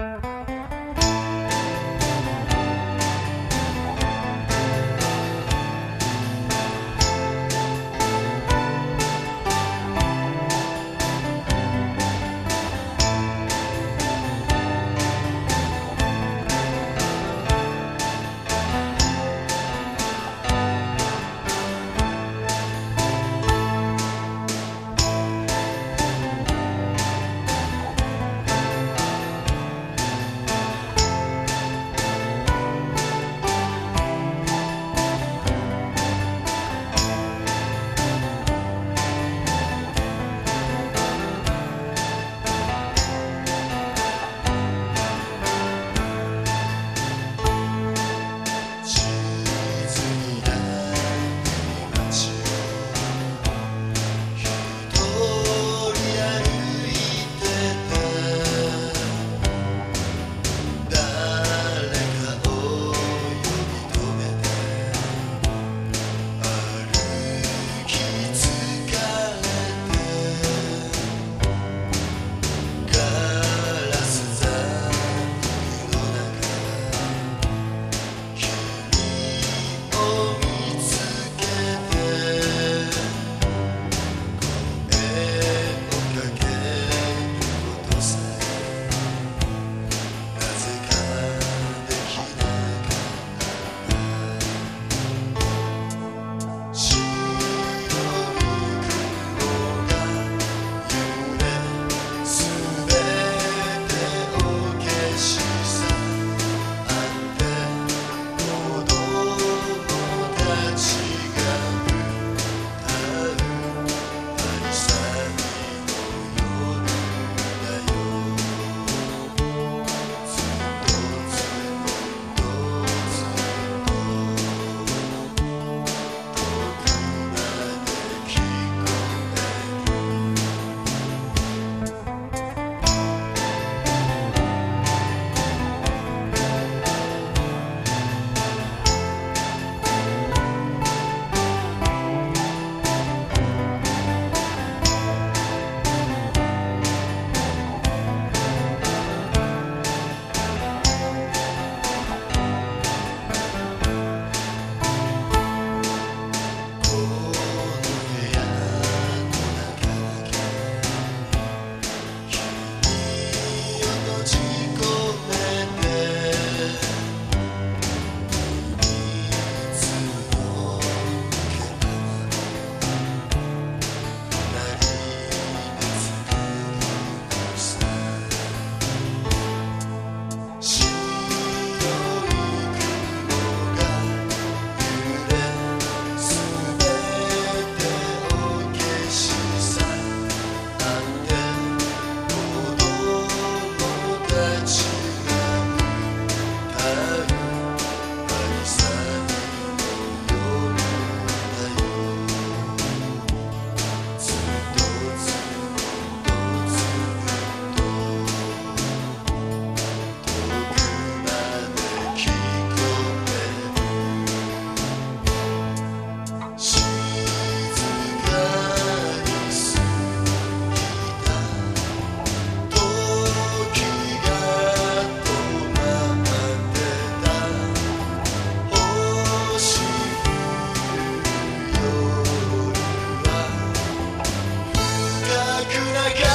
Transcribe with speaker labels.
Speaker 1: Bye. us. soon I go.